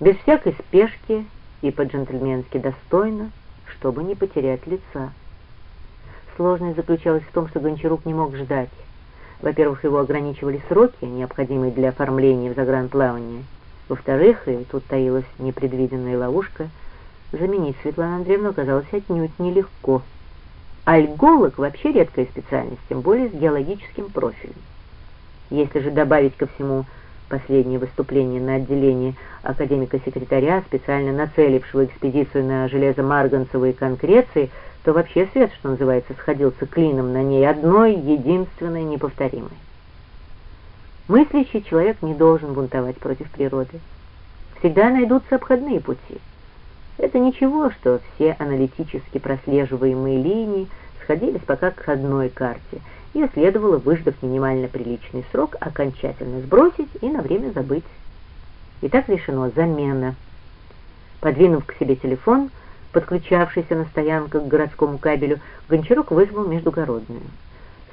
без всякой спешки и по-джентльменски достойно, чтобы не потерять лица. Сложность заключалась в том, что Гончарук не мог ждать. Во-первых, его ограничивали сроки, необходимые для оформления в загранплавание. Во-вторых, и тут таилась непредвиденная ловушка, заменить Светлану Андреевну оказалось отнюдь нелегко. Альголог вообще редкая специальность, тем более с геологическим профилем. Если же добавить ко всему последнее выступление на отделении академика-секретаря, специально нацелившего экспедицию на железомарганцевые конкреции, то вообще свет, что называется, сходился клином на ней одной, единственной, неповторимой. Мыслящий человек не должен бунтовать против природы. Всегда найдутся обходные пути. Это ничего, что все аналитически прослеживаемые линии сходились пока к одной карте. Ее следовало, выждав минимально приличный срок, окончательно сбросить и на время забыть. И так решено замена. Подвинув к себе телефон, подключавшийся на стоянках к городскому кабелю, Гончарук вызвал междугородную.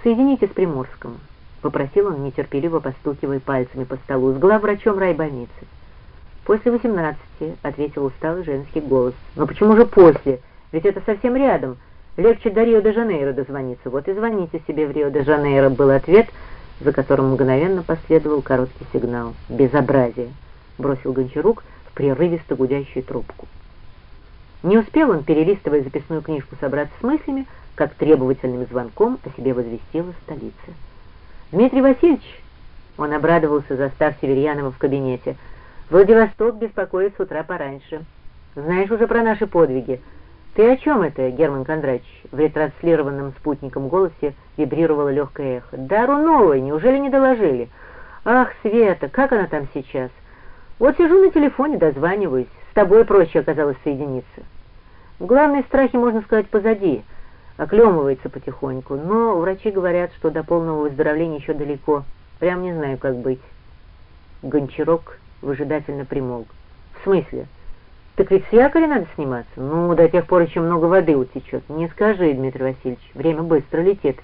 «Соедините с Приморском», — попросил он, нетерпеливо постукивая пальцами по столу, с главврачом райбольницы. «После восемнадцати», — ответил усталый женский голос. «Но почему же после? Ведь это совсем рядом. Легче до Рио-де-Жанейро дозвониться. Вот и звоните себе в Рио-де-Жанейро», — был ответ, за которым мгновенно последовал короткий сигнал. «Безобразие», — бросил Гончарук в прерывисто гудящую трубку. Не успел он, перелистывая записную книжку, собраться с мыслями, как требовательным звонком о себе возвестила столица. «Дмитрий Васильевич!» Он обрадовался, застав Северьянова в кабинете — Владивосток беспокоит с утра пораньше. Знаешь уже про наши подвиги. Ты о чем это, Герман Кондратьевич? В ретранслированном спутником голосе вибрировало легкое эхо. Дару новой, неужели не доложили? Ах, Света, как она там сейчас? Вот сижу на телефоне, дозваниваюсь. С тобой проще оказалось соединиться. Главные страхи, можно сказать, позади. Оклемывается потихоньку, но врачи говорят, что до полного выздоровления еще далеко. Прям не знаю, как быть. Гончарок выжидательно примолк. «В смысле? Так ведь с якоря надо сниматься? Ну, до тех пор еще много воды утечет. Не скажи, Дмитрий Васильевич, время быстро летит.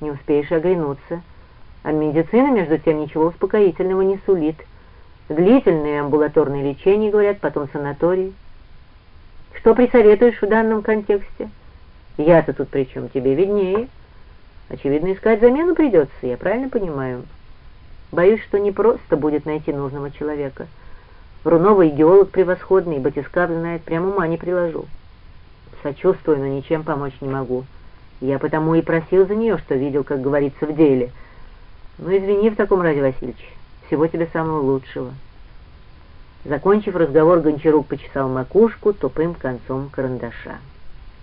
Не успеешь оглянуться. А медицина, между тем, ничего успокоительного не сулит. Длительное амбулаторное лечение, говорят, потом санаторий. Что присоветуешь в данном контексте? Я-то тут при чем? Тебе виднее. Очевидно, искать замену придется, я правильно понимаю?» Боюсь, что не просто будет найти нужного человека. Руновый геолог превосходный, батискаф знает, прямо ума не приложу. Сочувствую, но ничем помочь не могу. Я потому и просил за нее, что видел, как говорится, в деле. Ну, извини в таком разе, Васильевич. Всего тебе самого лучшего. Закончив разговор, Гончарук почесал макушку тупым концом карандаша.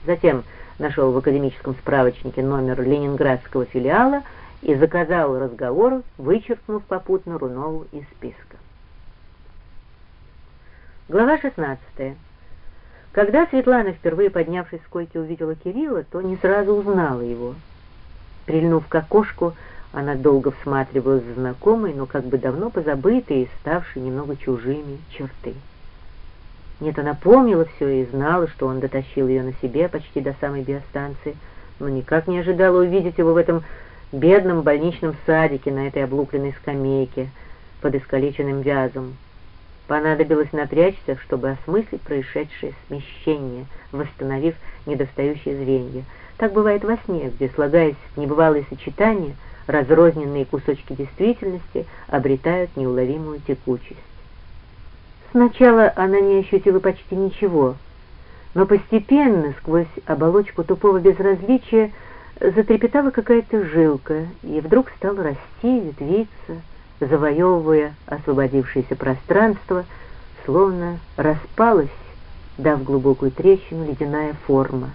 Затем нашел в академическом справочнике номер ленинградского филиала и заказал разговор, вычеркнув попутно Рунову из списка. Глава 16. Когда Светлана, впервые поднявшись с койки, увидела Кирилла, то не сразу узнала его. Прильнув к окошку, она долго всматривалась в знакомые, но как бы давно позабытые и ставшие немного чужими черты. Нет, она помнила все и знала, что он дотащил ее на себе почти до самой биостанции, но никак не ожидала увидеть его в этом бедном больничном садике на этой облупленной скамейке под искалеченным вязом. Понадобилось напрячься, чтобы осмыслить происшедшее смещение, восстановив недостающие звенья. Так бывает во сне, где, слагаясь в небывалые сочетания, разрозненные кусочки действительности обретают неуловимую текучесть. Сначала она не ощутила почти ничего, но постепенно, сквозь оболочку тупого безразличия, затрепетала какая-то жилка и вдруг стала расти, ветвиться, завоевывая освободившееся пространство, словно распалась, дав глубокую трещину, ледяная форма.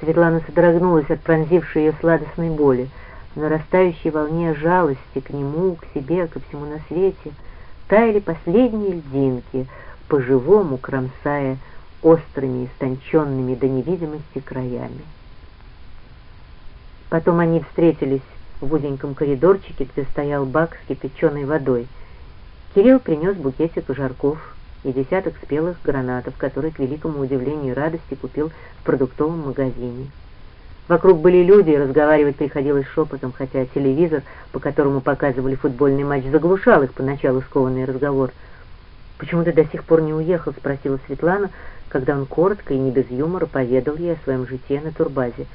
Светлана содрогнулась от пронзившей ее сладостной боли, в нарастающей волне жалости к нему, к себе, ко всему на свете, таяли последние льдинки, по-живому кромсая острыми, истонченными до невидимости краями. Потом они встретились в узеньком коридорчике, где стоял бак с кипяченой водой. Кирилл принес букетик жарков и десяток спелых гранатов, которые, к великому удивлению и радости, купил в продуктовом магазине. Вокруг были люди, и разговаривать приходилось шепотом, хотя телевизор, по которому показывали футбольный матч, заглушал их поначалу скованный разговор. «Почему ты до сих пор не уехал?» — спросила Светлана, когда он коротко и не без юмора поведал ей о своем житье на турбазе.